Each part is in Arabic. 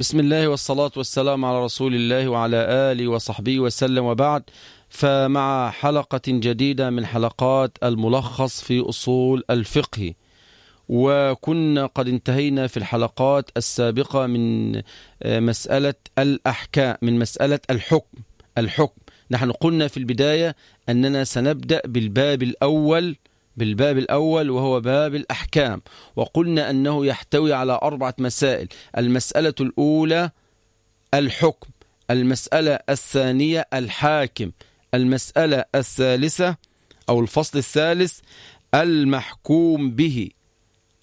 بسم الله والصلاة والسلام على رسول الله وعلى آله وصحبه وسلم وبعد. فمع حلقة جديدة من حلقات الملخص في أصول الفقه وكنا قد انتهينا في الحلقات السابقة من مسألة الأحكام من مسألة الحكم الحكم. نحن قلنا في البداية أننا سنبدأ بالباب الأول بالباب الأول وهو باب الأحكام. وقلنا أنه يحتوي على أربعة مسائل. المسألة الأولى الحكم المسألة الثانية الحاكم المسألة الثالثة أو الفصل الثالث المحكوم به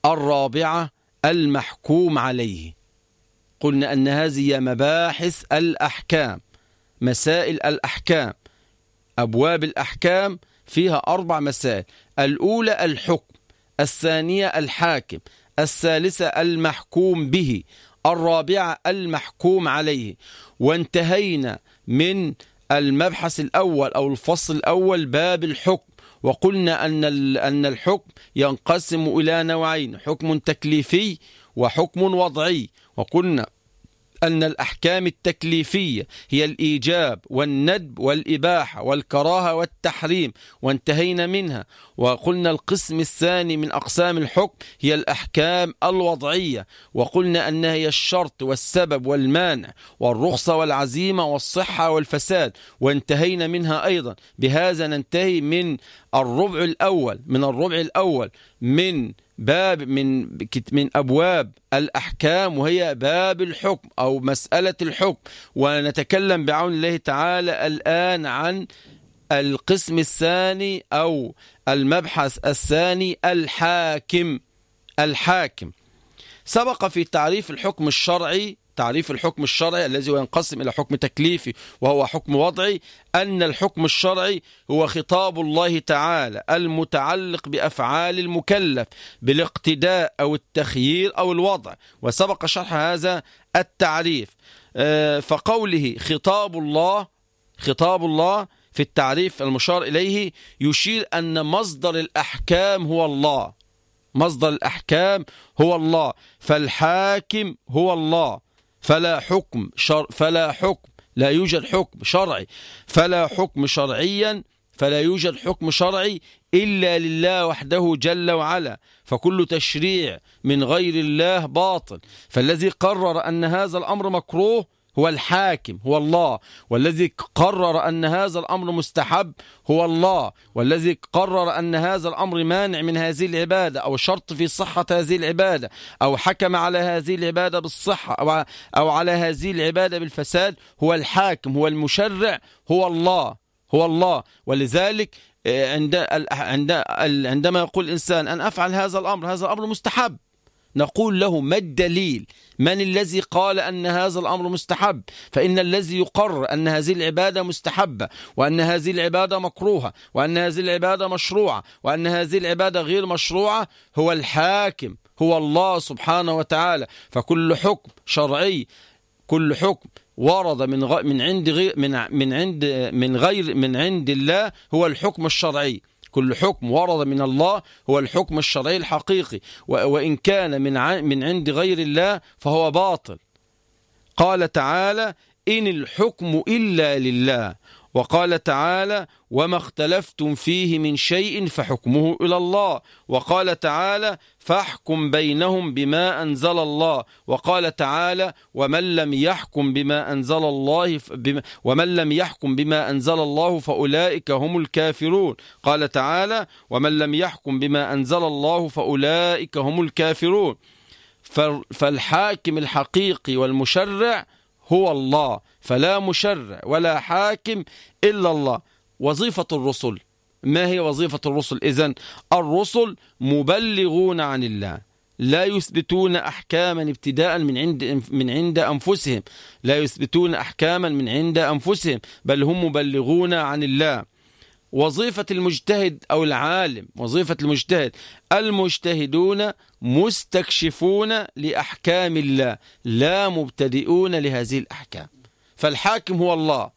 الرابعة المحكوم عليه. قلنا أن هذه مباحث الأحكام مسائل الأحكام أبواب الأحكام فيها أربع مسائل. الأولى الحكم الثانية الحاكم الثالثة المحكوم به الرابعة المحكوم عليه. وانتهينا من المبحث الأول أو الفصل الأول باب الحكم. وقلنا أن أن الحكم ينقسم إلى نوعين حكم تكليفي وحكم وضعي. وقلنا أن الأحكام التكليفية هي الإيجاب والندب والإباحة والكراهة والتحريم وانتهينا منها. وقلنا القسم الثاني من أقسام الحكم هي الأحكام الوضعية وقلنا أنها هي الشرط والسبب والمانع والرخصة والعزيمة والصحة والفساد وانتهينا منها أيضا. بهذا ننتهي من الربع الأول من الربع الأول من باب من من أبواب الأحكام وهي باب الحكم أو مسألة الحكم. ونتكلم بعون الله تعالى الآن عن القسم الثاني أو المبحث الثاني الحاكم. الحاكم. سبق في تعريف الحكم الشرعي تعريف الحكم الشرعي الذي ينقسم إلى حكم تكليفي وهو حكم وضعي أن الحكم الشرعي هو خطاب الله تعالى المتعلق بأفعال المكلف بالاقتداء أو التخيير أو الوضع. وسبق شرح هذا التعريف. فقوله خطاب الله خطاب الله في التعريف المشار إليه يشير أن مصدر الأحكام هو الله. مصدر الأحكام هو الله. فالحاكم هو الله. فلا حكم شر فلا حكم لا يوجد حكم شرعي. فلا حكم شرعيا فلا يوجد حكم شرعي إلا لله وحده جل وعلا. فكل تشريع من غير الله باطل. فالذي قرر أن هذا الأمر مكروه هو الحاكم هو الله. والذي قرر أن هذا الأمر مستحب هو الله. والذي قرر أن هذا الأمر مانع من هذه العبادة أو شرط في صحة هذه العبادة أو حكم على هذه العبادة بالصحة أو, أو على هذه العبادة بالفساد هو الحاكم هو المشرع هو الله هو الله. ولذلك عند عند عندما يقول الإنسان أن أفعل هذا الأمر هذا الأمر مستحب. نقول له ما الدليل؟ من الذي قال أن هذا الأمر مستحب؟ فإن الذي يقرر أن هذه العبادة مستحبة وأن هذه العبادة مكروهة وأن هذه العبادة مشروعة وأن هذه العبادة غير مشروعة هو الحاكم هو الله سبحانه وتعالى. فكل حكم شرعي كل حكم ورد من. من عند غير من من عند من غير من عند الله هو الحكم الشرعي. كل حكم ورد من الله هو الحكم الشرعي الحقيقي. وإن كان من من عند غير الله فهو باطل. قال تعالى إن الحكم إلا لله. وقال تعالى وما اختلفتم فيه من شيء فحكمه إلى الله. وقال تعالى فاحكم بينهم بما أنزل الله. وقال تعالى ومن لم يحكم بما أنزل الله بما ومن لم يحكم بما أنزل الله فأولئك هم الكافرون. قال تعالى ومن لم يحكم بما أنزل الله فأولئك هم الكافرون. فالحاكم الحقيقي والمشرع هو الله فلا مشرع ولا حاكم إلا الله. وظيفة الرسل. ما هي وظيفة الرسل إذن؟ الرسل مبلغون عن الله لا يثبتون أحكاما ابتداء من عند من عند أنفسهم لا يثبتون أحكاما من عند أنفسهم بل هم مبلغون عن الله. وظيفة المجتهد أو العالم وظيفة المجتهد. المجتهدون مستكشفون لأحكام الله لا مبتدئون لهذه الأحكام. فالحاكم هو الله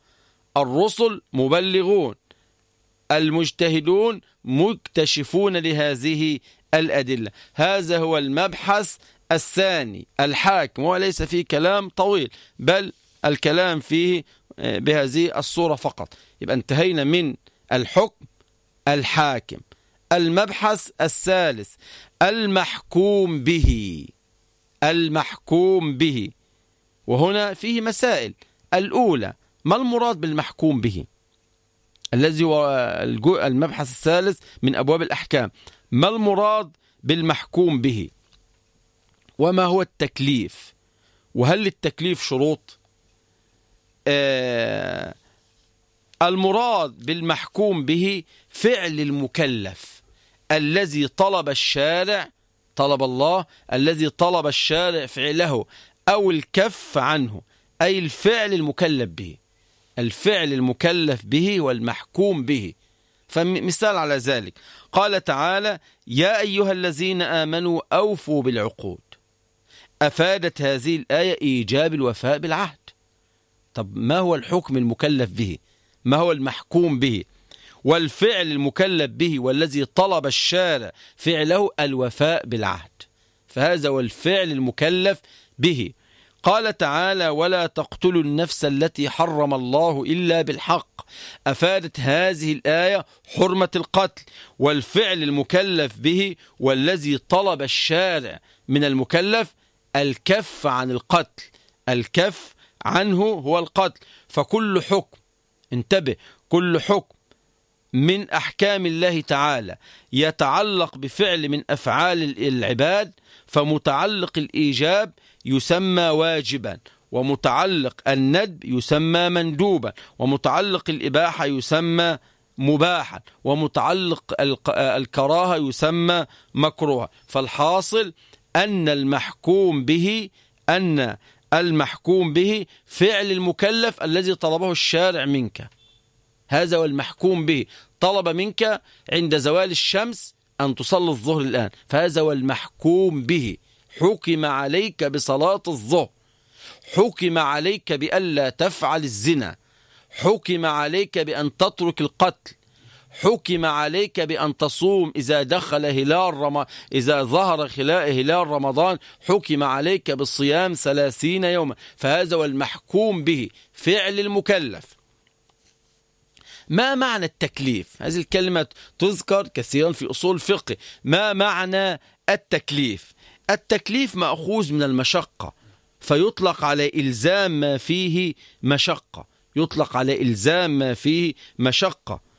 الرسل مبلغون المجتهدون مكتشفون لهذه الأدلة. هذا هو المبحث الثاني. الحاكم وليس فيه كلام طويل بل الكلام فيه آه، بهذه الصورة فقط. يبقى انتهينا من الحكم الحاكم المبحث الثالث المحكوم به المحكوم به. وهنا فيه مسائل. الأولى ما المراد بالمحكوم به؟ الذي هو المبحث الثالث من أبواب الأحكام. ما المراد بالمحكوم به؟ وما هو التكليف؟ وهل للتكليف شروط؟ آه المراد بالمحكوم به فعل المكلف الذي طلب الشارع طلب الله الذي طلب الشارع فعله أو الكف عنه أي الفعل المكلف به. الفعل المكلف به والمحكوم به. فمثال على ذلك. قال تعالى يا أيها الذين آمنوا أوفوا بالعقود. أفادت هذه الآية إيجاب الوفاء بالعهد. طب ما هو الحكم المكلف به؟ ما هو المحكوم به والفعل المكلف به والذي طلب الشارع فعله الوفاء بالعهد. فهذا هو الفعل المكلف به. قال تعالى ولا تقتلوا النفس التي حرم الله إلا بالحق أفادت هذه الآية حرمة القتل والفعل المكلف به والذي طلب الشارع من المكلف الكف عن القتل. الكف عنه هو القتل. فكل حكم انتبه كل حكم من أحكام الله تعالى يتعلق بفعل من أفعال العباد فمتعلق الإيجاب يسمى واجبا ومتعلق الندب يسمى مندوبا ومتعلق الإباحة يسمى مباحا ومتعلق الكراهة يسمى مكروها. فالحاصل أن المحكوم به أن المحكوم به فعل المكلف الذي طلبه الشارع منك. هذا هو المحكوم به. طلب منك عند زوال الشمس أن تصلي الظهر الآن. فهذا هو المحكوم به. حكم عليك بصلاة الظهر. حكم عليك بألا تفعل الزنا. حكم عليك بأن تترك القتل. حكم عليك بأن تصوم إذا دخل هلال رم... إذا ظهر هلال رمضان حكم عليك بالصيام ثلاثين يوما. فهذا هو المحكوم به فعل المكلف. ما معنى التكليف؟ هذه الكلمة تذكر كثيرا في أصول الفقه. ما معنى التكليف؟ التكليف مأخوذ من المشقة. فيطلق على إلزام ما فيه مشقة. يطلق على إلزام ما فيه مشقة.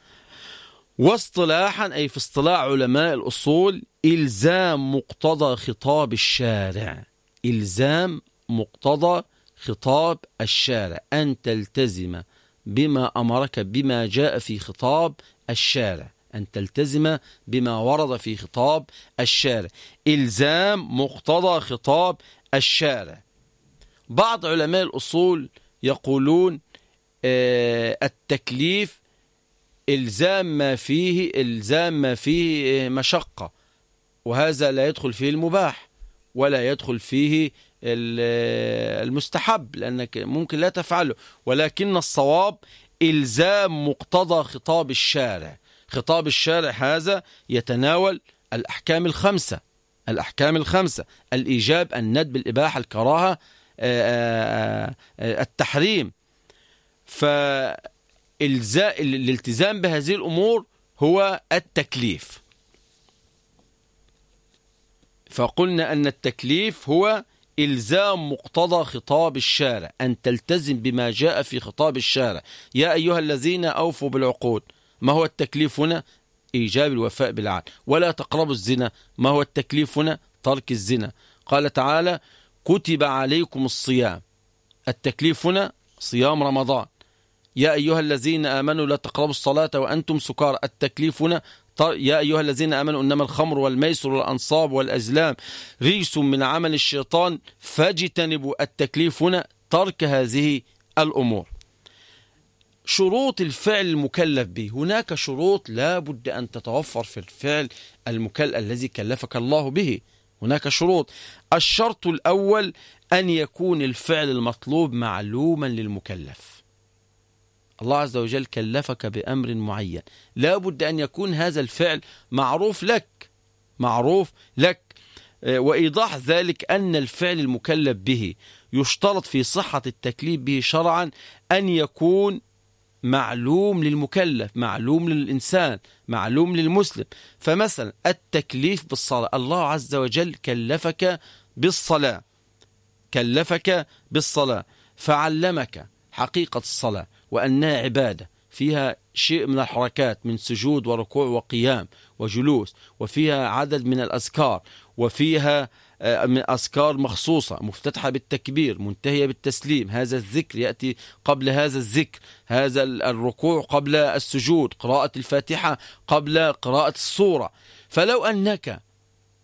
واصطلاحا أي في اصطلاح علماء الأصول إلزام مقتضى خطاب الشارع. إلزام مقتضى خطاب الشارع. أن تلتزم بما أمرك بما جاء في خطاب الشارع. أن تلتزم بما ورد في خطاب الشارع. إلزام مقتضى خطاب الشارع. بعض علماء الأصول يقولون آه، التكليف إلزام ما فيه إلزام ما فيه مشقة. وهذا لا يدخل فيه المباح ولا يدخل فيه المستحب لأنك ممكن لا تفعله. ولكن الصواب إلزام مقتضى خطاب الشارع. خطاب الشارع هذا يتناول الأحكام الخمسة. الأحكام الخمسة الإيجاب الندب الإباحة الكراهة التحريم. فالالتزام بهذه الأمور هو التكليف. فقلنا أن التكليف هو إلزام مقتضى خطاب الشارع أن تلتزم بما جاء في خطاب الشارع. يا أيها الذين أوفوا بالعقود ما هو التكليف هنا؟ إيجاب الوفاء بالعهد ولا تقربوا الزنا ما هو التكليف هنا؟ ترك الزنا. قال تعالى كتب عليكم الصيام. التكليف هنا صيام رمضان. يا أيها الذين آمنوا لا تقربوا الصلاة وأنتم سكار التكليف هنا يا أيها الذين آمنوا إنما الخمر والميسر والأنصاب والأزلام ريس من عمل الشيطان فاجتنبوا. التكليف هنا ترك هذه الأمور. شروط الفعل المكلف به. هناك شروط لا بد أن تتوفر في الفعل المكلف الذي كلفك الله به. هناك شروط. الشرط الأول أن يكون الفعل المطلوب معلوما للمكلف. الله عز وجل كلفك بأمر معين. لا بد أن يكون هذا الفعل معروف لك معروف لك. وإيضاح ذلك أن الفعل المكلف به يشترط في صحة التكليف به شرعا أن يكون معلوم للمكلف معلوم للإنسان معلوم للمسلم. فمثلا التكليف بالصلاة الله عز وجل كلفك بالصلاة كلفك بالصلاة فعلمك حقيقة الصلاة. وأنها عبادة. فيها شيء من الحركات من سجود وركوع وقيام وجلوس وفيها عدد من الأذكار وفيها آه، من أذكار مخصوصة مفتتحة بالتكبير منتهية بالتسليم. هذا الذكر يأتي قبل هذا الذكر. هذا الركوع قبل السجود قراءة الفاتحة قبل قراءة الصورة فلو أنك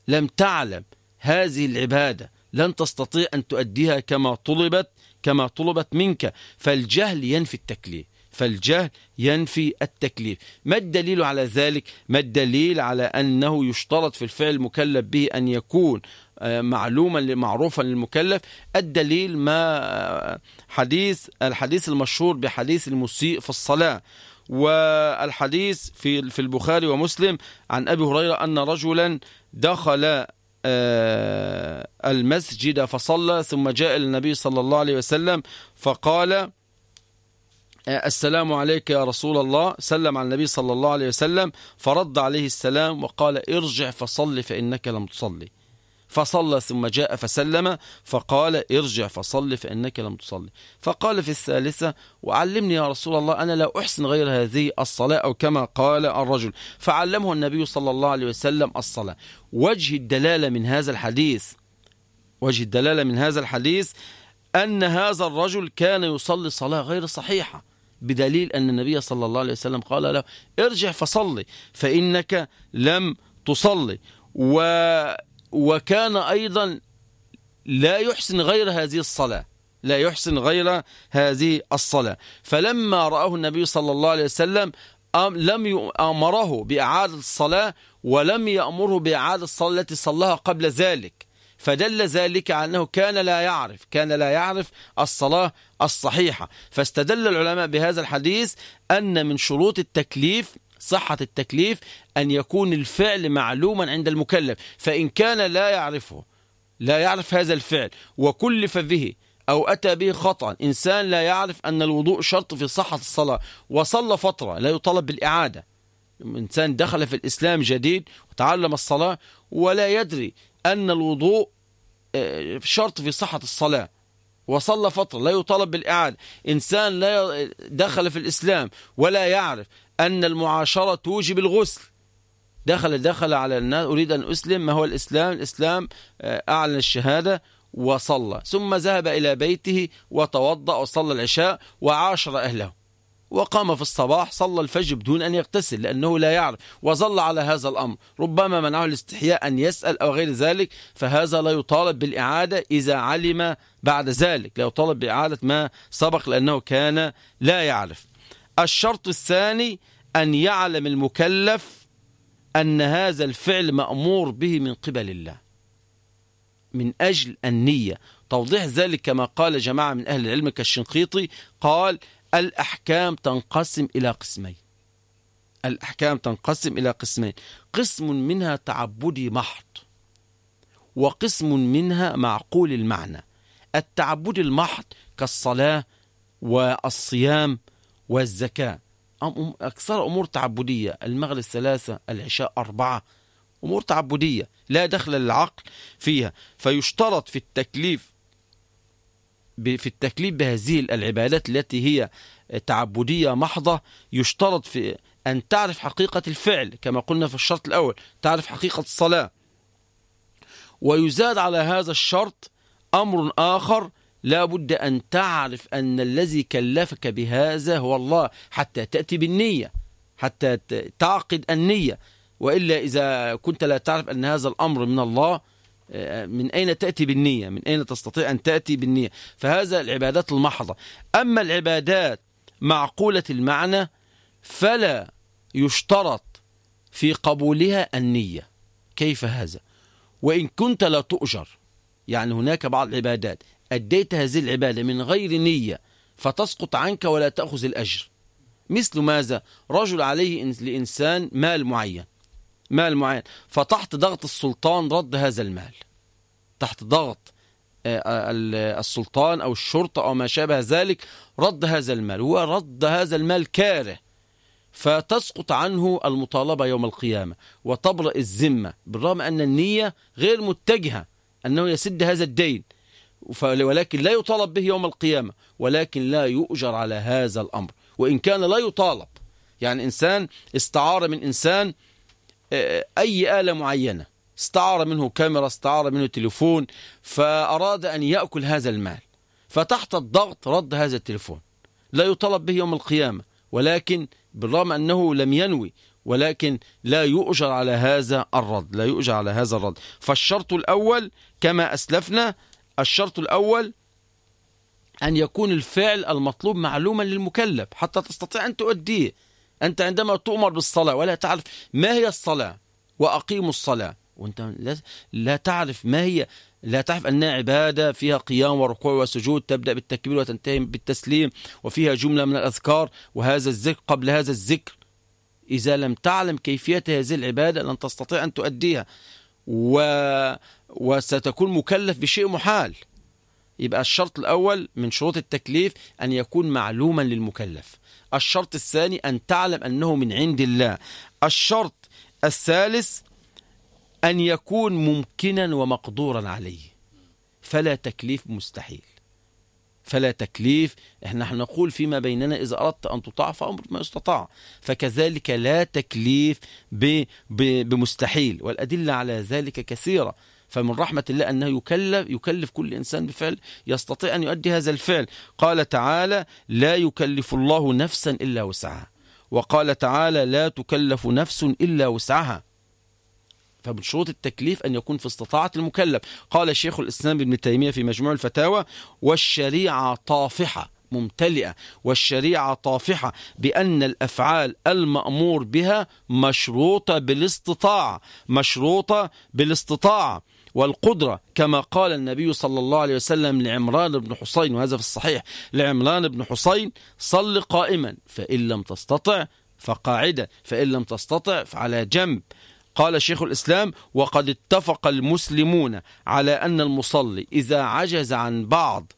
لم تعلم هذه العبادة لن تستطيع أن تؤديها كما طلبت كما طلبت منك فالجهل ينفي التكليف. فالجهل ينفي التكليف. ما الدليل على ذلك؟ ما الدليل على أنه يشترط في الفعل المكلف به أن يكون آه، معلوما معروفا للمكلف؟ الدليل ما آه، حديث الحديث المشهور بحديث المسيء في الصلاة والحديث في في البخاري ومسلم عن أبي هريرة أن رجلا دخل المسجد فصلى ثم جاء النبي صلى الله عليه وسلم فقال السلام عليك يا رسول الله. سلم على النبي صلى الله عليه وسلم فرد عليه السلام وقال ارجع فصل فإنك لم تصلي. فصلى ثم جاء فسلم فقال ارجع فصل فإنك لم تصلي. فقال في الثالثة وعلمني يا رسول الله أنا لا أحسن غير هذه الصلاة أو كما قال الرجل. فعلمه النبي صلى الله عليه وسلم الصلاة. وجه الدلالة من هذا الحديث وجه الدلالة من هذا الحديث أن هذا الرجل كان يصلي صلاة غير صحيحة بدليل أن النبي صلى الله عليه وسلم قال له ارجع فصلي فإنك لم تصلي. و وكان أيضا لا يحسن غير هذه الصلاة. لا يحسن غير هذه الصلاة. فلما رآه النبي صلى الله عليه وسلم لم يأمره بإعادة الصلاة ولم يأمره بإعادة الصلاة التي صلاها قبل ذلك. فدل ذلك على أنه كان لا يعرف كان لا يعرف الصلاة الصحيحة. فاستدل العلماء بهذا الحديث أن من شروط التكليف صحة التكليف أن يكون الفعل معلوما عند المكلف فإن كان لا يعرفه لا يعرف هذا الفعل وكلف به أو أتى به خطأ إنسان لا يعرف أن الوضوء شرط في صحة الصلاة وصلى فترة لا يطالب بالإعادة. إنسان دخل في الإسلام جديد وتعلم الصلاة ولا يدري أن الوضوء آه، شرط في صحة الصلاة وصلى فترة لا يطالب بالإعادة. إنسان لا دخل في الإسلام ولا يعرف أن المعاشرة توجب الغسل. دخل دخل على الناس أريد أن أسلم ما هو الإسلام؟ الإسلام آه، أعلن الشهادة وصلى. ثم ذهب إلى بيته وتوضأ وصلى العشاء وعاشر أهله. وقام في الصباح صلى الفجر بدون أن يغتسل لأنه لا يعرف. وظل على هذا الأمر. ربما منعه الاستحياء أن يسأل أو غير ذلك فهذا لا يطالب بالإعادة إذا علم بعد ذلك. لا يطالب بإعادة ما سبق لأنه كان لا يعرف. الشرط الثاني أن يعلم المكلف أن هذا الفعل مأمور به من قبل الله من أجل النية. توضيح ذلك كما قال جماعة من أهل العلم كالشنقيطي قال الأحكام تنقسم إلى قسمين. الأحكام تنقسم إلى قسمين قسم منها تعبدي محض وقسم منها معقول المعنى. التعبد المحض كالصلاة والصيام والزكاة. أكثر أمور تعبدية المغرب ثلاثة العشاء أربعة. أمور تعبدية لا دخل للعقل فيها. فيشترط في التكليف في التكليف بهذه العبادات التي هي تعبدية محضة يشترط في أن تعرف حقيقة الفعل كما قلنا في الشرط الأول تعرف حقيقة الصلاة. ويزاد على هذا الشرط أمر آخر لا بد أن تعرف أن الذي كلفك بهذا هو الله حتى تأتي بالنية حتى تعقد النية. وإلا إذا كنت لا تعرف أن هذا الأمر من الله من أين تأتي بالنية؟ من أين تستطيع أن تأتي بالنية؟ فهذا العبادات المحضة. أما العبادات معقولة المعنى فلا يشترط في قبولها النية. كيف هذا؟ وإن كنت لا تؤجر يعني هناك بعض العبادات أديت هذه العبادة من غير نية فتسقط عنك ولا تأخذ الأجر. مثل ماذا؟ رجل عليه لإنسان مال معين مال معين فتحت ضغط السلطان رد هذا المال. تحت ضغط السلطان أو الشرطة أو ما شابه ذلك رد هذا المال. هو رد هذا المال كاره. فتسقط عنه المطالبة يوم القيامة وتبرأ الذمة بالرغم أن النية غير متجهة أنه يسد هذا الدين. ولكن لا يطالب به يوم القيامة ولكن لا يؤجر على هذا الأمر. وإن كان لا يطالب يعني إنسان استعار من إنسان آه، أي آلة معينة. استعار منه كاميرا استعار منه تليفون فأراد أن يأكل هذا المال. فتحت الضغط رد هذا التليفون. لا يطالب به يوم القيامة ولكن بالرغم أنه لم ينوي ولكن لا يؤجر على هذا الرد لا يؤجر على هذا الرد. فالشرط الأول كما أسلفنا الشرط الأول أن يكون الفعل المطلوب معلوما للمكلف حتى تستطيع أن تؤديه. أنت عندما تؤمر بالصلاة ولا تعرف ما هي الصلاة وأقيموا الصلاة. وأنت لا تعرف ما هي لا تعرف أنها عبادة فيها قيام وركوع وسجود تبدأ بالتكبير وتنتهي بالتسليم وفيها جملة من الأذكار وهذا الذكر قبل هذا الذكر. إذا لم تعلم كيفية هذه العبادة لن تستطيع أن تؤديها. و... وستكون مكلف بشيء محال. يبقى الشرط الأول من شروط التكليف أن يكون معلوما للمكلف. الشرط الثاني أن تعلم أنه من عند الله. الشرط الثالث أن يكون ممكنا ومقدورا عليه. فلا تكليف مستحيل. فلا تكليف إحنا نقول فيما بيننا إذا أردت أن تطاع فأمر ما يستطاع. فكذلك لا تكليف بمستحيل. والأدلة على ذلك كثيرة. فمن رحمة الله أنه يكلف, يكلف كل إنسان بفعل يستطيع أن يؤدي هذا الفعل. قال تعالى لا يكلف الله نفسا إلا وسعها. وقال تعالى لا تكلف نفس إلا وسعها. فمن شروط التكليف أن يكون في استطاعة المكلف. قال الشيخ الإسلام ابن تيمية في مجموع الفتاوى والشريعة طافحة ممتلئة. والشريعة طافحة بأن الأفعال المأمور بها مشروطة بالاستطاعة. مشروطة بالاستطاعة. والقدرة كما قال النبي صلى الله عليه وسلم لعمران بن حسين وهذا في الصحيح لعمران بن حسين صل قائما فإن لم تستطع فقاعدة فإن لم تستطع فعلى جنب. قال شيخ الإسلام وقد اتفق المسلمون على أن المصلي إذا عجز عن بعض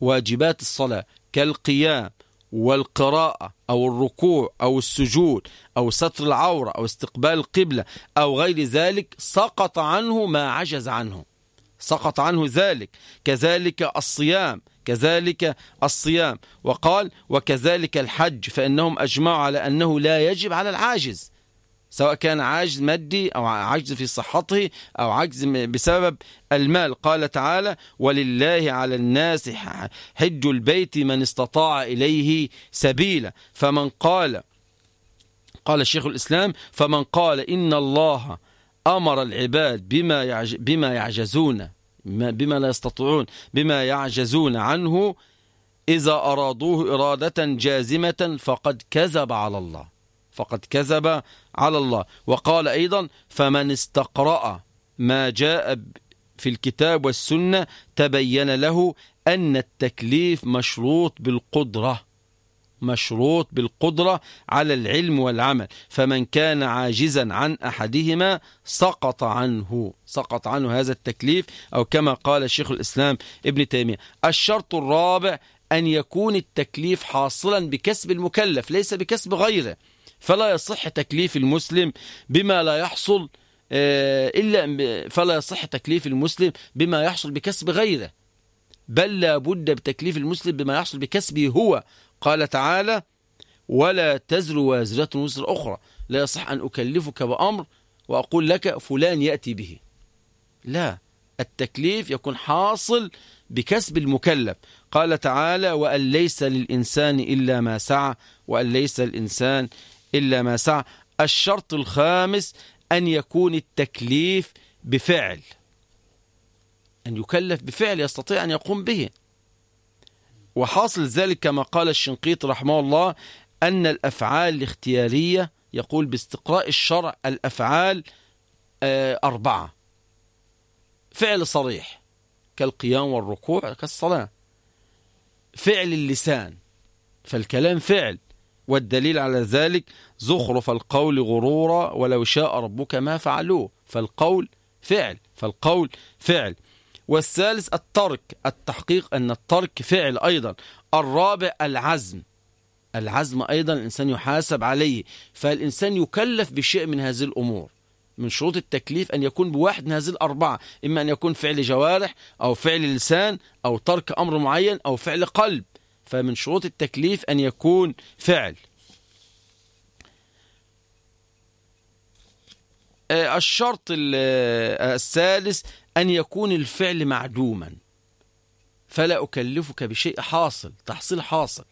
واجبات الصلاة كالقيام والقراءة أو الركوع أو السجود أو ستر العورة أو استقبال القبلة أو غير ذلك سقط عنه ما عجز عنه. سقط عنه ذلك كذلك الصيام كذلك الصيام. وقال وكذلك الحج فإنهم أجمعوا على أنه لا يجب على العاجز. سواء كان عجز مادي أو عجز في صحته أو عجز بسبب المال. قال تعالى ولله على الناس حج البيت من استطاع إليه سبيلا. فمن قال قال الشيخ الإسلام فمن قال إن الله أمر العباد بما يعج بما يعجزون بما لا يستطيعون بما يعجزون عنه إذا أرادوه إرادة جازمة فقد كذب على الله. فقد كذب على الله. وقال أيضا فمن استقرأ ما جاء في الكتاب والسنة تبين له أن التكليف مشروط بالقدرة مشروط بالقدرة على العلم والعمل. فمن كان عاجزا عن أحدهما سقط عنه سقط عنه هذا التكليف أو كما قال الشيخ الإسلام ابن تيمية الشرط الرابع أن يكون التكليف حاصلا بكسب المكلف ليس بكسب غيره. فلا يصح تكليف المسلم بما لا يحصل آه، إلا فلا يصح تكليف المسلم بما يحصل بكسب غيره. بل لا بد بتكليف المسلم بما يحصل بكسبه هو. قال تعالى ولا تزر وازرة وزر أخرى. لا يصح أن أكلفك بأمر وأقول لك فلان يأتي به. لا التكليف يكون حاصل بكسب المكلف. قال تعالى وأن ليس للإنسان إلا ما سعى وأن ليس للإنسان إلا ما سعى. الشرط الخامس أن يكون التكليف بفعل. أن يكلف بفعل يستطيع أن يقوم به. وحاصل ذلك كما قال الشنقيط رحمه الله أن الأفعال الاختيارية يقول باستقراء الشرع الأفعال آه، أربعة. فعل صريح كالقيام والركوع كالصلاة. فعل اللسان فالكلام فعل. والدليل على ذلك زخرف القول غرورا ولو شاء ربك ما فعلوه. فالقول فعل فالقول فعل. والثالث الترك التحقيق أن الترك فعل أيضا. الرابع العزم العزم أيضا الإنسان يحاسب عليه. فالإنسان يكلف بشيء من هذه الأمور من شروط التكليف أن يكون بواحد من هذه الأربعة. إما أن يكون فعل جوارح أو فعل لسان أو ترك أمر معين أو فعل قلب. فمن شروط التكليف أن يكون فعل. آه، الشرط الثالث أن يكون الفعل معدوما. فلا أكلفك بشيء حاصل تحصيل حاصل.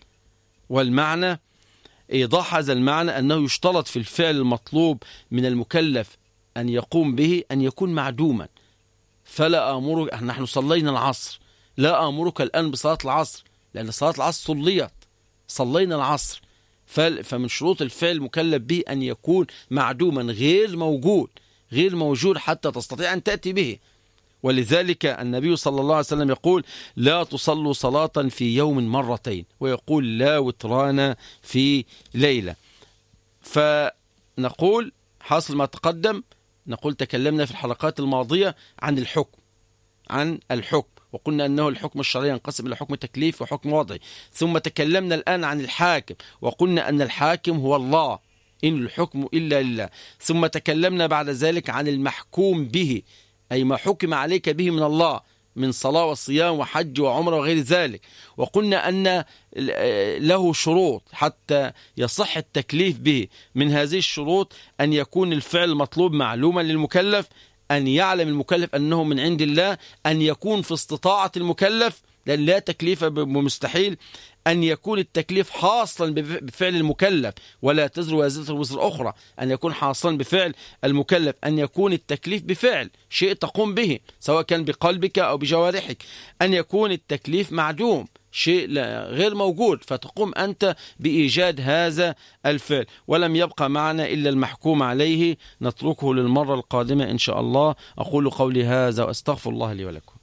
والمعنى إيضاح هذا المعنى أنه يشترط في الفعل المطلوب من المكلف أن يقوم به أن يكون معدوما. فلا أمرك نحن صلينا العصر. لا أمرك الآن بصلاة العصر. لأن صلاة العصر صليت صلينا العصر. فمن شروط الفعل المكلف به أن يكون معدوما غير موجود غير موجود حتى تستطيع أن تأتي به. ولذلك النبي صلى الله عليه وسلم يقول لا تصلوا صلاة في يوم مرتين. ويقول لا وتران في ليلة. فنقول حاصل ما تقدم. نقول تكلمنا في الحلقات الماضية عن الحكم عن الحكم. وقلنا أنه الحكم الشرعي ينقسم إلى حكم تكليف وحكم وضعي. ثم تكلمنا الآن عن الحاكم وقلنا أن الحاكم هو الله إن الحكم إلا لله. ثم تكلمنا بعد ذلك عن المحكوم به أي ما حكم عليك به من الله من صلاة وصيام وحج وعمرة وغير ذلك. وقلنا أن له شروط حتى يصح التكليف به. من هذه الشروط أن يكون الفعل مطلوب معلوما للمكلف أن يعلم المكلف أنه من عند الله أن يكون في استطاعة المكلف. لأن لا تكليف بمستحيل. أن يكون التكليف حاصلا بفعل المكلف ولا تزر وازرة وزر أخرى. أن يكون حاصلا بفعل المكلف. أن يكون التكليف بفعل شيء تقوم به سواء كان بقلبك أو بجوارحك. أن يكون التكليف معدوم. شيء غير موجود فتقوم أنت بإيجاد هذا الفعل. ولم يبقى معنا إلا المحكوم عليه. نتركه للمرة القادمة إن شاء الله. أقول قولي هذا وأستغفر الله لي ولكم.